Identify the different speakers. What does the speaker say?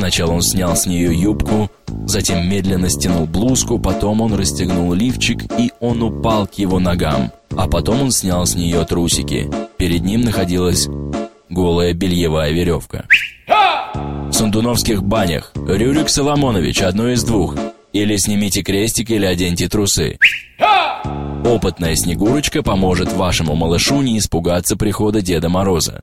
Speaker 1: Сначала он снял с нее юбку, затем медленно стянул блузку, потом он расстегнул лифчик, и он упал к его ногам. А потом он снял с нее трусики. Перед ним находилась голая бельевая веревка. В Сандуновских банях Рюрик Соломонович одно из двух. Или снимите крестик, или оденьте трусы. Опытная Снегурочка поможет вашему малышу не испугаться прихода Деда Мороза.